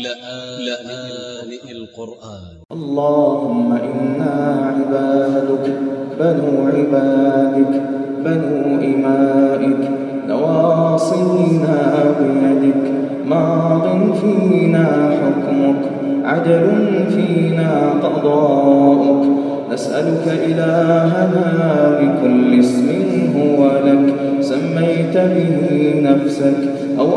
لآن القرآن. اللهم إنا عبادك بنو عبادك بنو إمائك نواصينا بيدك ماض فينا حكمك عدل فينا قضاؤك. نسألك إلهنا بكل اسم هو لك سميت به نفسك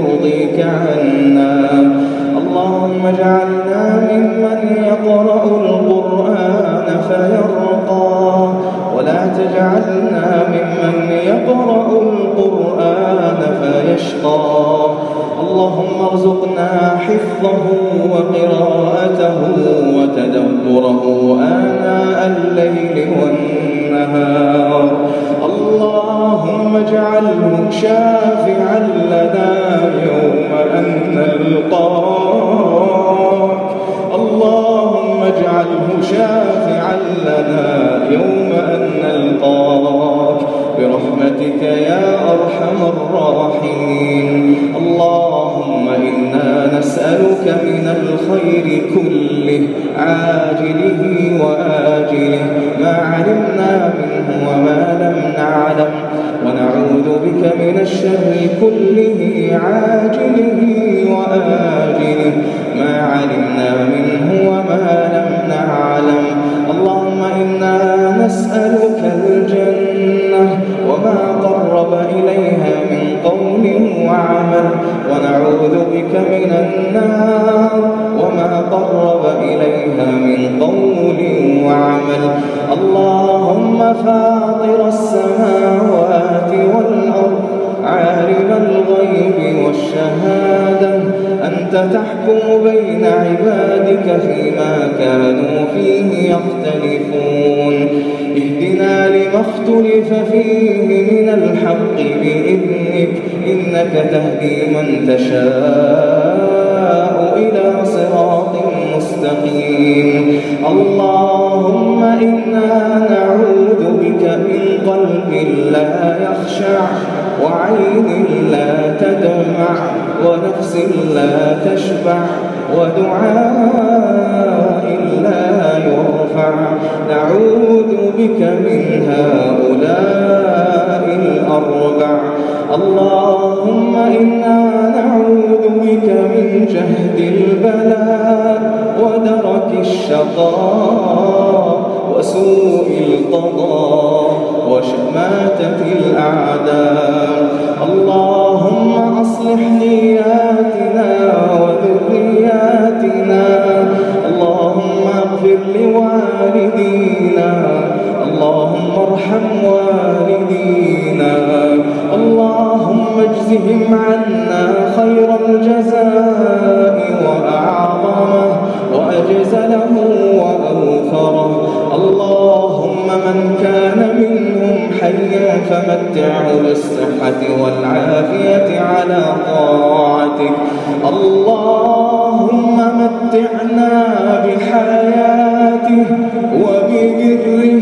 يرضيك عنا اللهم اجعلنا ممن يقرأ القرآن فيرقى. ولا تجعلنا ممن يقرأ القرآن فيشقى. اللهم ارزقنا حفظه وقراءته وتدبره آناء الليل والنهار. اللهم اجعله شافعا نلقاك اللهم اجعله شافعا لنا يوم أن نلقاك. برحمتك يا أرحم الراحمين. اللهم إنا نسألك من الخير كله عاجله وآجله. ما علمنا منه وما لم نعلم. ونعوذ بك من الشر كله عاجله وآجله. ما علمنا منه وما لم نعلم. اللهم إنا نسألك الجنة وما قرب إليها من قول وعمل. ونعوذ بك من النار وما قرب إليها من قول وعمل. اللهم فاطر السماوات عالم الغيب والشهادة. أنت تحكم بين عبادك فيما كانوا فيه يختلفون. اهدنا لما اختلف فيه من الحق بإذنك. إنك تهدي من تشاء إلى صراط مستقيم. اللهم إنا نعوذ بك من قلب لا يخشع. وعين لا تدمع ونفس لا تشبع ودعاء لا يرفع. نعوذ بك من هؤلاء الأربع. اللهم إنا نعوذ بك من جهد البلاء ودرك الشقاء. وسوء القضاء وشماتة الأعداء. اللهم اللهم من كان منهم حيا فمتعه بالصحة والعافية على طاعتك. اللهم متعنا بحياته وببره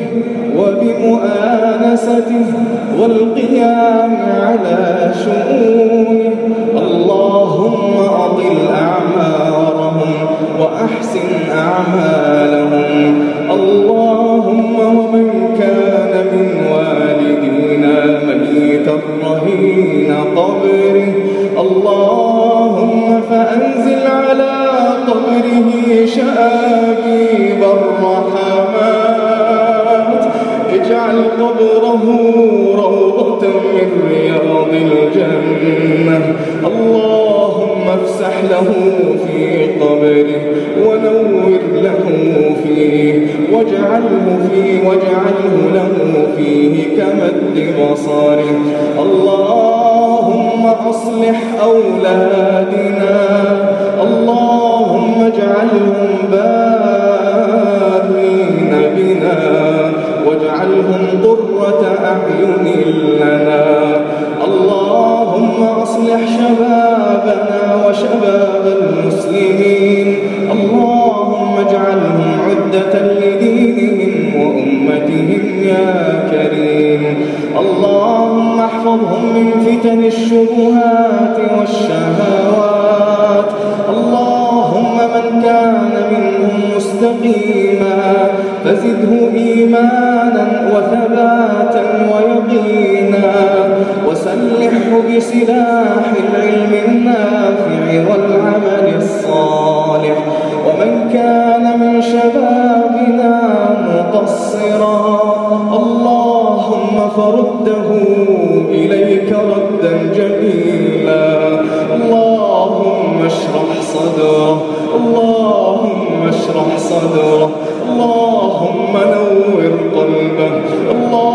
وبمؤانسته والقيام على شؤونه. شآكيب الرحمات اجعل قبره روضة من رياض الجنة. اللهم افسح له في قبره ونور له فيه واجعله فيه واجعله له فيه كمد بصره. اللهم أصلح أولادنا يا كريم اللهم احفظهم من فتن الشبهات والشهوات. اللهم من كان منهم مستقيما فزده إيمانا وثباتا ويقينا. وسلحه بسلاح العلم النافع والعمل الصالح. ومن كان من شبابنا مقصرا فرده إليك ردا جميلا. اللهم اشرح صدره اللهم اشرح صدره اللهم نور قلبه اللهم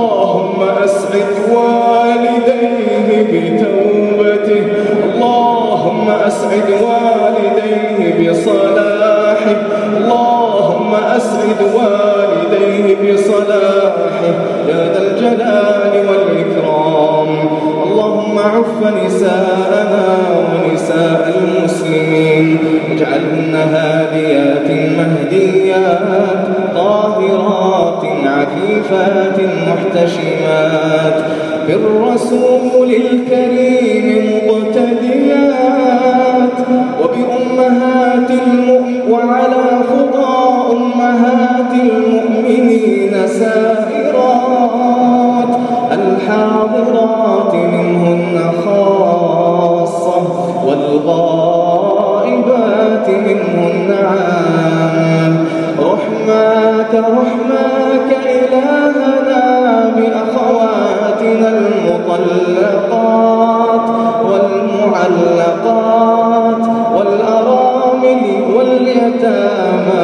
اجعلهن هاديات مهديات طاهرات عفيفات محتشمات. بالرسول الكريم مقتديات. وبأمهات وعلى خطى أمهات المؤمنين سائرات. الحاضرات منهن خاصة والغائبات منهن عام رحماك رحماك إلهنا بأخواتنا المطلقات والمعلقات والأرامل واليتامى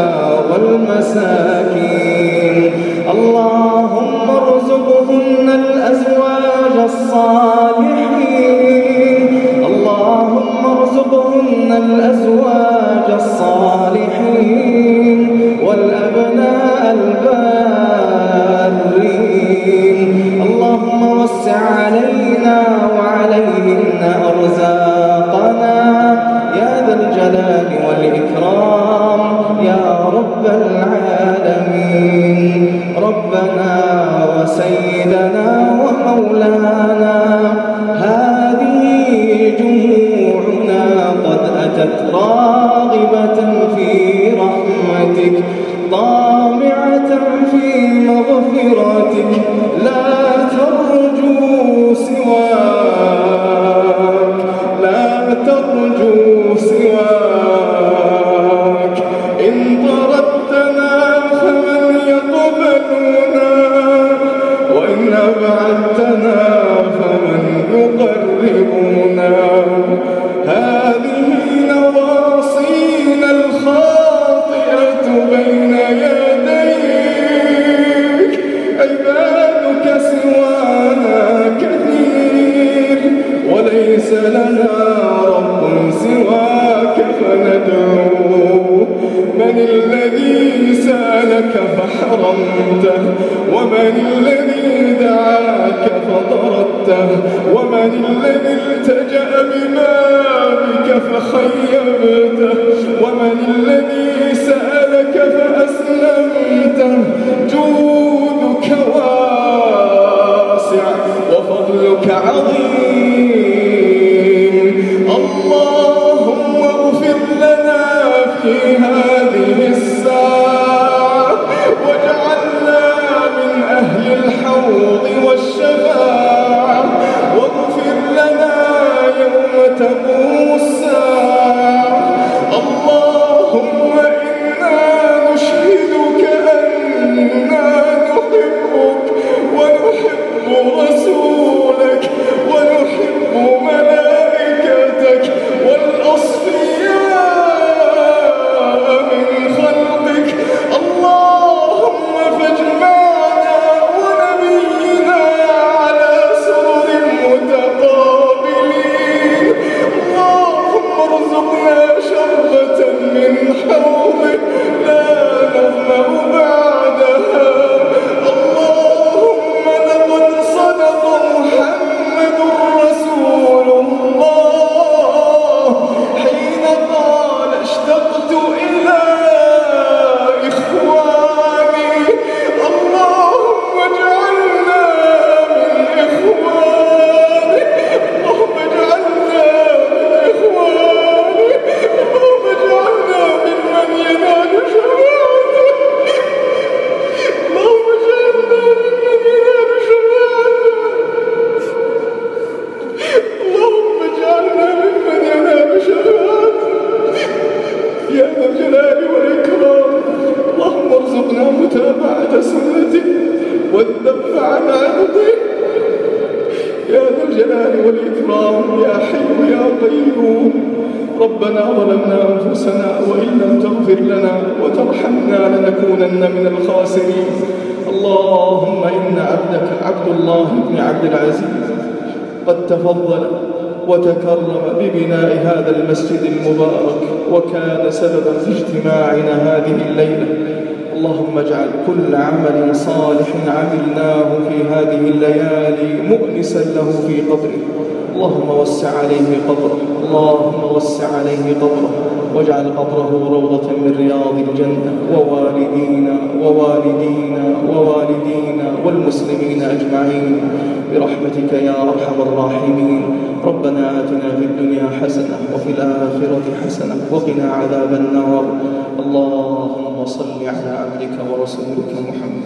والمساكين. اللهم ارزقهن الأزواج الصالحين. اللهم ارزقهن الأزواج الصالحين والأبناء البارين اللهم وسع علينا رحمتك طامعة في مغفرتك لا سألك فحرمته ومن الذي دعاك فطردته ومن الذي التجأ ببابك فخيبته ومن الذي سألك فأسلمته. جودك واسع وفضلك عظيم. اللهم اغفر لنا في والإكرام يا حي يا قيوم. ربنا ظلمنا أنفسنا وإن لم تغفر لنا وترحمنا لنكونن من الخاسرين. اللهم إن عبدك عبد الله بن عبد العزيز قد تفضل وتكرم ببناء هذا المسجد المبارك وكان سببا في اجتماعنا هذه الليلة. اللهم اجعل كل عمل صالح عملناه في هذه الليالي مؤنسا له في قبره. اللهم وسع عليه قبره. اللهم وسع عليه قبره. واجعل قبره روضة من رياض الجنة. ووالدينا ووالدينا ووالدينا والمسلمين أجمعين. برحمتك يا أرحم الراحمين. ربنا آتنا في الدنيا حسنة وفي الآخرة حسنة. وقنا عذاب النار. اللهم صل على عبدك ورسولك محمد